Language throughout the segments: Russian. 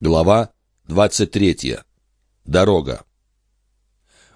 Глава 23. Дорога.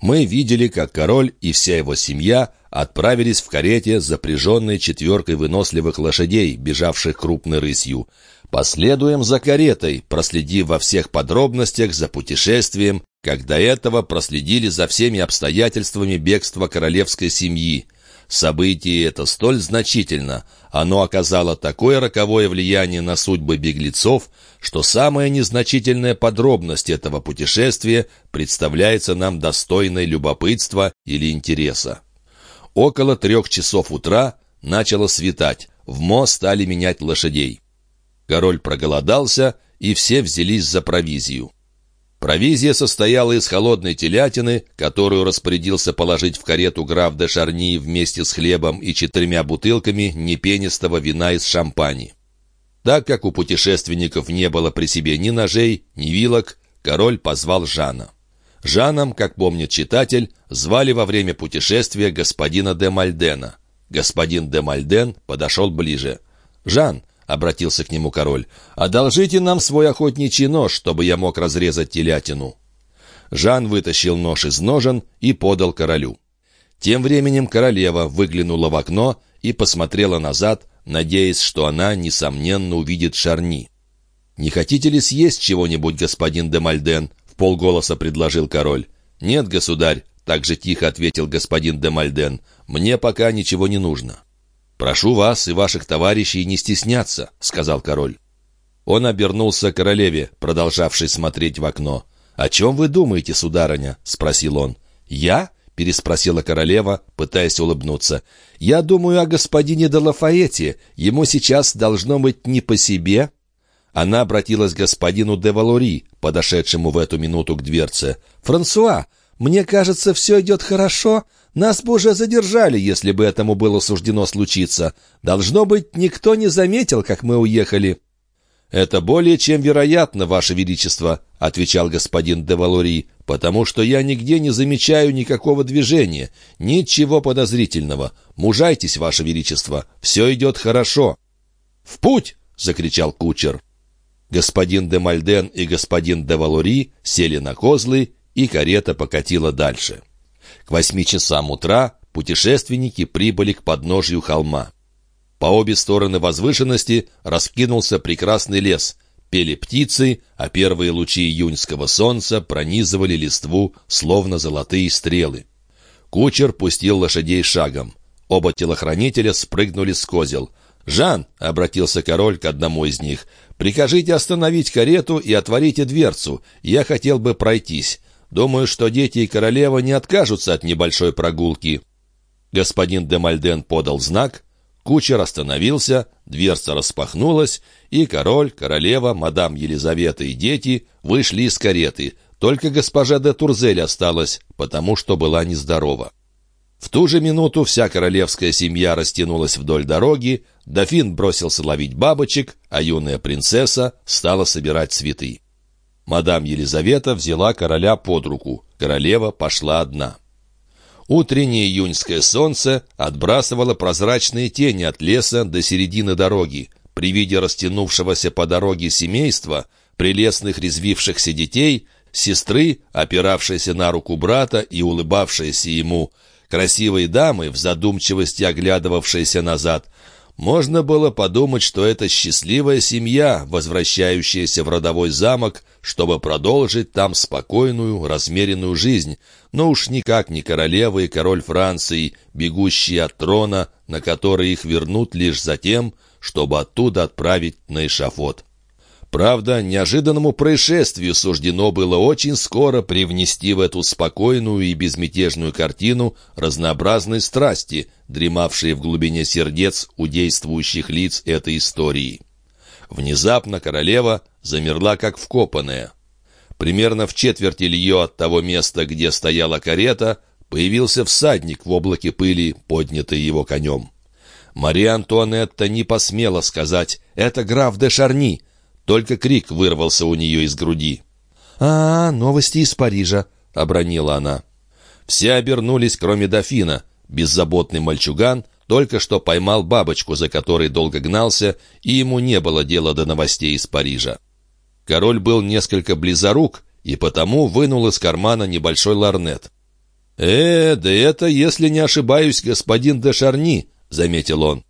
Мы видели, как король и вся его семья отправились в карете, запряженной четверкой выносливых лошадей, бежавших крупной рысью. Последуем за каретой, проследив во всех подробностях за путешествием, как до этого проследили за всеми обстоятельствами бегства королевской семьи. Событие это столь значительно, оно оказало такое роковое влияние на судьбы беглецов, что самая незначительная подробность этого путешествия представляется нам достойной любопытства или интереса. Около трех часов утра начало светать, в мост стали менять лошадей. Король проголодался, и все взялись за провизию. Провизия состояла из холодной телятины, которую распорядился положить в карету граф де Шарни вместе с хлебом и четырьмя бутылками непенистого вина из шампани. Так как у путешественников не было при себе ни ножей, ни вилок, король позвал Жана. Жаном, как помнит читатель, звали во время путешествия господина де Мальдена. Господин де Мальден подошел ближе. «Жан», — обратился к нему король, — «одолжите нам свой охотничий нож, чтобы я мог разрезать телятину». Жан вытащил нож из ножен и подал королю. Тем временем королева выглянула в окно и посмотрела назад, надеясь, что она, несомненно, увидит Шарни. «Не хотите ли съесть чего-нибудь, господин де Мальден?» — в полголоса предложил король. «Нет, государь», — так же тихо ответил господин де Мальден, — «мне пока ничего не нужно». «Прошу вас и ваших товарищей не стесняться», — сказал король. Он обернулся к королеве, продолжавшей смотреть в окно. «О чем вы думаете, сударыня?» — спросил он. «Я?» — переспросила королева, пытаясь улыбнуться. «Я думаю о господине де Лафаэте. Ему сейчас должно быть не по себе». Она обратилась к господину де Валори, подошедшему в эту минуту к дверце. «Франсуа, мне кажется, все идет хорошо. Нас бы уже задержали, если бы этому было суждено случиться. Должно быть, никто не заметил, как мы уехали». «Это более чем вероятно, Ваше Величество», — отвечал господин де Валори, «потому что я нигде не замечаю никакого движения, ничего подозрительного. Мужайтесь, Ваше Величество, все идет хорошо». «В путь!» — закричал кучер. Господин де Мальден и господин де Валори сели на козлы и карета покатила дальше. К восьми часам утра путешественники прибыли к подножью холма. По обе стороны возвышенности раскинулся прекрасный лес. Пели птицы, а первые лучи июньского солнца пронизывали листву, словно золотые стрелы. Кучер пустил лошадей шагом. Оба телохранителя спрыгнули с козел. «Жан!» — обратился король к одному из них. «Прикажите остановить карету и отворите дверцу. Я хотел бы пройтись. Думаю, что дети и королева не откажутся от небольшой прогулки». Господин де Мальден подал знак, кучер остановился, дверца распахнулась, и король, королева, мадам Елизавета и дети вышли из кареты. Только госпожа де Турзель осталась, потому что была нездорова. В ту же минуту вся королевская семья растянулась вдоль дороги, дофин бросился ловить бабочек, а юная принцесса стала собирать цветы. Мадам Елизавета взяла короля под руку. Королева пошла одна. Утреннее июньское солнце отбрасывало прозрачные тени от леса до середины дороги. При виде растянувшегося по дороге семейства, прелестных резвившихся детей, сестры, опиравшейся на руку брата и улыбавшейся ему, красивой дамы, в задумчивости оглядывавшейся назад, можно было подумать, что это счастливая семья, возвращающаяся в родовой замок, чтобы продолжить там спокойную, размеренную жизнь, но уж никак не королева и король Франции, бегущие от трона, на который их вернут лишь за тем, чтобы оттуда отправить на эшафот. Правда, неожиданному происшествию суждено было очень скоро привнести в эту спокойную и безмятежную картину разнообразные страсти, дремавшие в глубине сердец у действующих лиц этой истории. Внезапно королева замерла как вкопанная. Примерно в четверти лье от того места, где стояла карета, появился всадник в облаке пыли, поднятый его конем. Мария Антуанетта не посмела сказать «Это граф де Шарни», только крик вырвался у нее из груди. «А, новости из Парижа», — обронила она. Все обернулись, кроме дофина. Беззаботный мальчуган только что поймал бабочку, за которой долго гнался, и ему не было дела до новостей из Парижа. Король был несколько близорук и потому вынул из кармана небольшой ларнет. «Э, да это, если не ошибаюсь, господин де Шарни», — заметил он.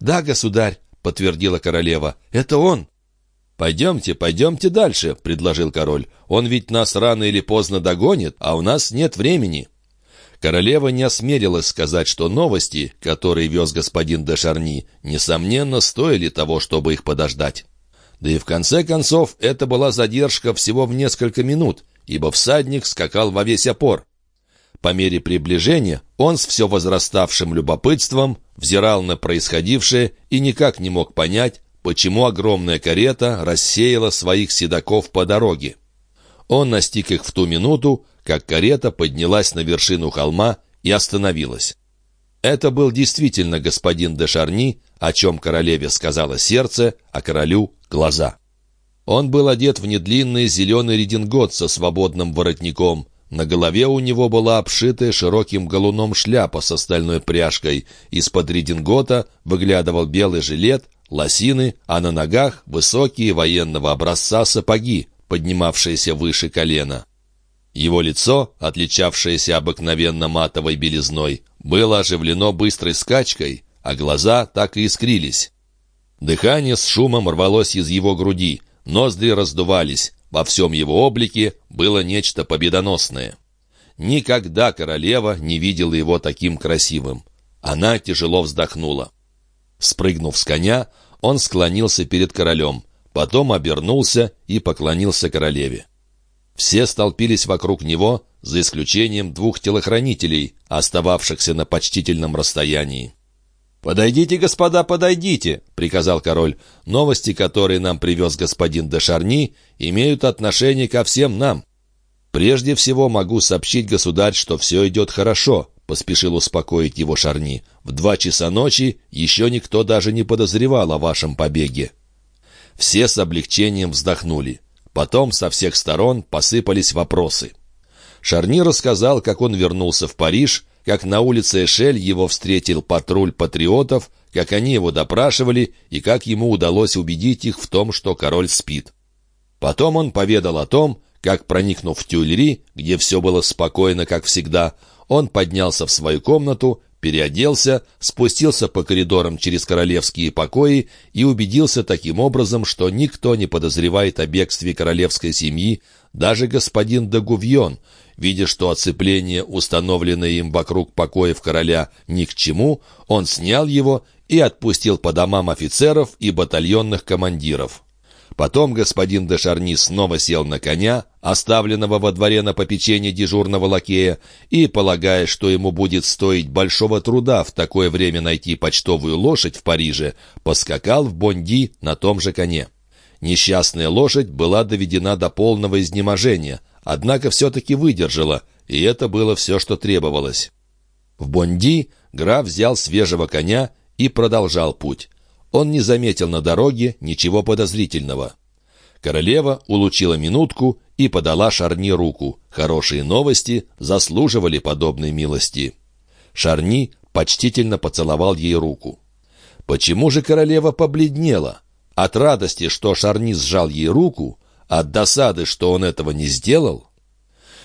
«Да, государь», — подтвердила королева, — «это он». «Пойдемте, пойдемте дальше», — предложил король. «Он ведь нас рано или поздно догонит, а у нас нет времени». Королева не осмелилась сказать, что новости, которые вез господин де Шарни, несомненно, стоили того, чтобы их подождать. Да и в конце концов, это была задержка всего в несколько минут, ибо всадник скакал во весь опор. По мере приближения он с все возраставшим любопытством взирал на происходившее и никак не мог понять, почему огромная карета рассеяла своих седаков по дороге. Он настиг их в ту минуту, как карета поднялась на вершину холма и остановилась. Это был действительно господин де Шарни, о чем королеве сказала сердце, а королю — глаза. Он был одет в недлинный зеленый редингот со свободным воротником. На голове у него была обшитая широким галуном шляпа с остальной пряжкой. Из-под редингота выглядывал белый жилет, лосины, а на ногах высокие военного образца сапоги, поднимавшиеся выше колена. Его лицо, отличавшееся обыкновенно матовой белизной, было оживлено быстрой скачкой, а глаза так и искрились. Дыхание с шумом рвалось из его груди, ноздри раздувались, во всем его облике было нечто победоносное. Никогда королева не видела его таким красивым. Она тяжело вздохнула. Спрыгнув с коня, он склонился перед королем, потом обернулся и поклонился королеве. Все столпились вокруг него, за исключением двух телохранителей, остававшихся на почтительном расстоянии. «Подойдите, господа, подойдите!» — приказал король. «Новости, которые нам привез господин де Шарни, имеют отношение ко всем нам. Прежде всего могу сообщить, государь, что все идет хорошо», — поспешил успокоить его Шарни. «В два часа ночи еще никто даже не подозревал о вашем побеге». Все с облегчением вздохнули. Потом со всех сторон посыпались вопросы. Шарни рассказал, как он вернулся в Париж, как на улице Эшель его встретил патруль патриотов, как они его допрашивали и как ему удалось убедить их в том, что король спит. Потом он поведал о том, как, проникнув в Тюльри, где все было спокойно, как всегда, он поднялся в свою комнату переоделся, спустился по коридорам через королевские покои и убедился таким образом, что никто не подозревает о бегстве королевской семьи, даже господин Дагувьон, видя, что оцепление, установленное им вокруг покоев короля, ни к чему, он снял его и отпустил по домам офицеров и батальонных командиров. Потом господин де Шарни снова сел на коня, оставленного во дворе на попечение дежурного лакея, и, полагая, что ему будет стоить большого труда в такое время найти почтовую лошадь в Париже, поскакал в Бонди на том же коне. Несчастная лошадь была доведена до полного изнеможения, однако все-таки выдержала, и это было все, что требовалось. В Бонди граф взял свежего коня и продолжал путь. Он не заметил на дороге ничего подозрительного. Королева улучила минутку и подала Шарни руку. Хорошие новости заслуживали подобной милости. Шарни почтительно поцеловал ей руку. Почему же королева побледнела? От радости, что Шарни сжал ей руку, от досады, что он этого не сделал?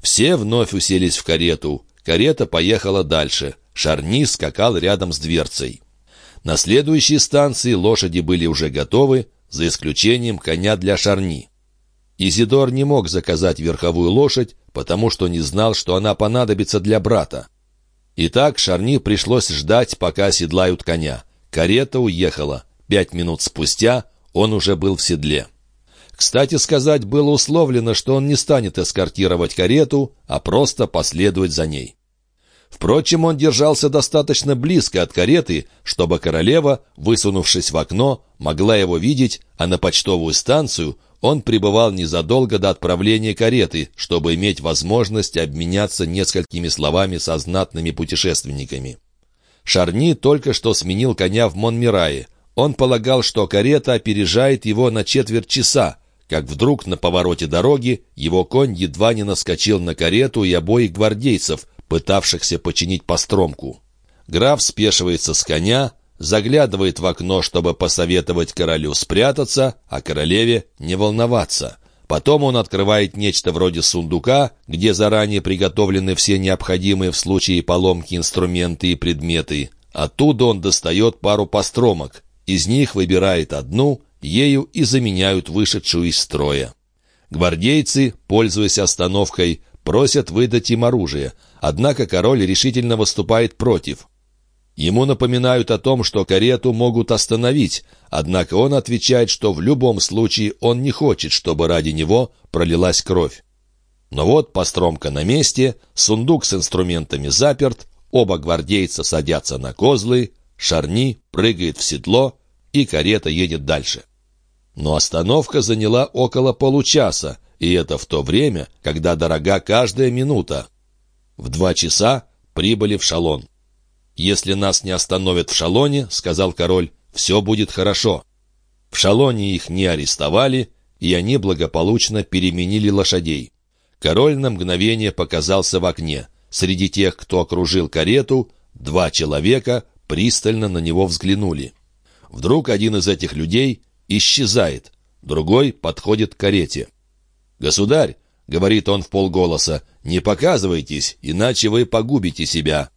Все вновь уселись в карету. Карета поехала дальше. Шарни скакал рядом с дверцей. На следующей станции лошади были уже готовы, за исключением коня для Шарни. Изидор не мог заказать верховую лошадь, потому что не знал, что она понадобится для брата. Итак, Шарни пришлось ждать, пока седлают коня. Карета уехала. Пять минут спустя он уже был в седле. Кстати сказать, было условлено, что он не станет эскортировать карету, а просто последует за ней. Впрочем, он держался достаточно близко от кареты, чтобы королева, высунувшись в окно, могла его видеть, а на почтовую станцию он прибывал незадолго до отправления кареты, чтобы иметь возможность обменяться несколькими словами со знатными путешественниками. Шарни только что сменил коня в Монмирае. Он полагал, что карета опережает его на четверть часа, как вдруг на повороте дороги его конь едва не наскочил на карету и обоих гвардейцев, пытавшихся починить постромку. Граф спешивается с коня, заглядывает в окно, чтобы посоветовать королю спрятаться, а королеве не волноваться. Потом он открывает нечто вроде сундука, где заранее приготовлены все необходимые в случае поломки инструменты и предметы. Оттуда он достает пару постромок. Из них выбирает одну, ею и заменяют вышедшую из строя. Гвардейцы, пользуясь остановкой, просят выдать им оружие, однако король решительно выступает против. Ему напоминают о том, что карету могут остановить, однако он отвечает, что в любом случае он не хочет, чтобы ради него пролилась кровь. Но вот постромка на месте, сундук с инструментами заперт, оба гвардейца садятся на козлы, Шарни прыгает в седло, и карета едет дальше. Но остановка заняла около получаса, и это в то время, когда дорога каждая минута. В два часа прибыли в Шалон. «Если нас не остановят в Шалоне, — сказал король, — все будет хорошо». В Шалоне их не арестовали, и они благополучно переменили лошадей. Король на мгновение показался в окне. Среди тех, кто окружил карету, два человека пристально на него взглянули. Вдруг один из этих людей исчезает, другой подходит к карете. «Государь!» — говорит он в полголоса, — «не показывайтесь, иначе вы погубите себя».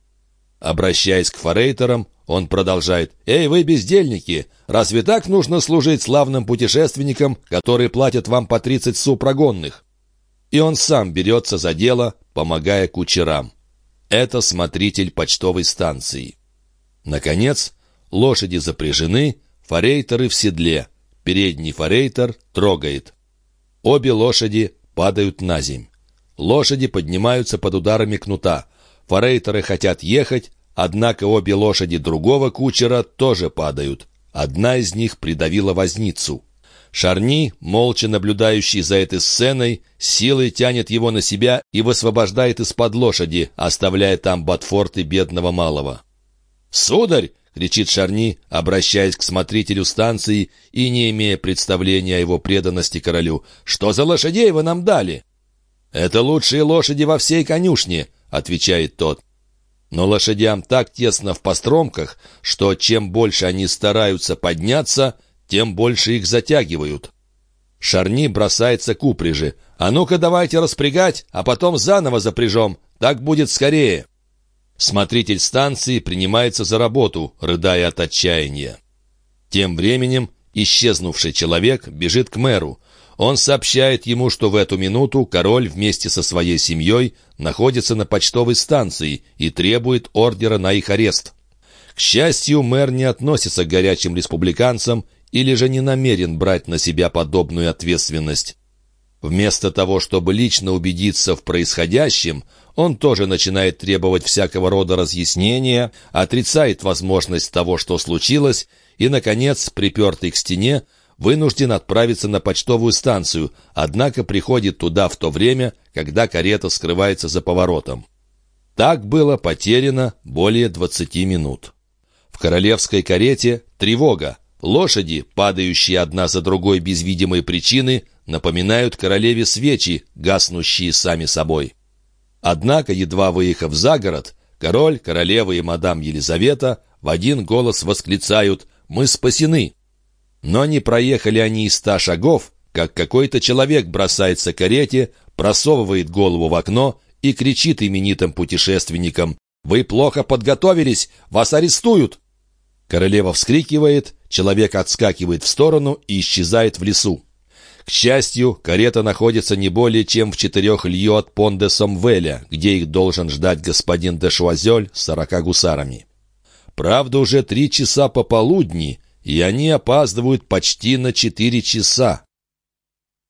Обращаясь к форейтерам, он продолжает. «Эй, вы бездельники! Разве так нужно служить славным путешественникам, которые платят вам по тридцать су прогонных?» И он сам берется за дело, помогая кучерам. Это смотритель почтовой станции. Наконец, лошади запряжены, форейтеры в седле. Передний форейтер трогает. Обе лошади падают на земь. Лошади поднимаются под ударами кнута. Форейтеры хотят ехать, однако обе лошади другого кучера тоже падают. Одна из них придавила возницу. Шарни, молча наблюдающий за этой сценой, силой тянет его на себя и высвобождает из-под лошади, оставляя там Батфорт и бедного малого. «Сударь!» — кричит Шарни, обращаясь к смотрителю станции и не имея представления о его преданности королю. «Что за лошадей вы нам дали?» «Это лучшие лошади во всей конюшне», отвечает тот. Но лошадям так тесно в постромках, что чем больше они стараются подняться, тем больше их затягивают. Шарни бросается к упряжи. «А ну-ка давайте распрягать, а потом заново запряжем. Так будет скорее». Смотритель станции принимается за работу, рыдая от отчаяния. Тем временем исчезнувший человек бежит к мэру. Он сообщает ему, что в эту минуту король вместе со своей семьей находится на почтовой станции и требует ордера на их арест. К счастью, мэр не относится к горячим республиканцам или же не намерен брать на себя подобную ответственность. Вместо того, чтобы лично убедиться в происходящем, он тоже начинает требовать всякого рода разъяснения, отрицает возможность того, что случилось, и, наконец, припертый к стене, вынужден отправиться на почтовую станцию, однако приходит туда в то время, когда карета скрывается за поворотом. Так было потеряно более 20 минут. В королевской карете тревога. Лошади, падающие одна за другой без видимой причины, напоминают королеве свечи, гаснущие сами собой. Однако, едва выехав за город, король, королева и мадам Елизавета в один голос восклицают «Мы спасены!» Но не проехали они и ста шагов, как какой-то человек бросается к карете, просовывает голову в окно и кричит именитым путешественникам «Вы плохо подготовились! Вас арестуют!» Королева вскрикивает, человек отскакивает в сторону и исчезает в лесу. К счастью, карета находится не более чем в четырех лью от Пон-де-Сомвеля, где их должен ждать господин де Шуазель с сорока гусарами. Правда, уже три часа пополудни, и они опаздывают почти на четыре часа.